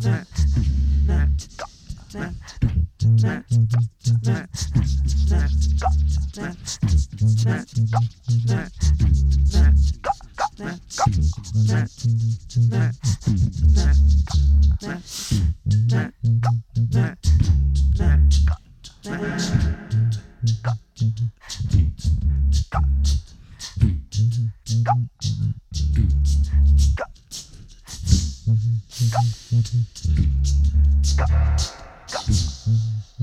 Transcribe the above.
Yeah. Got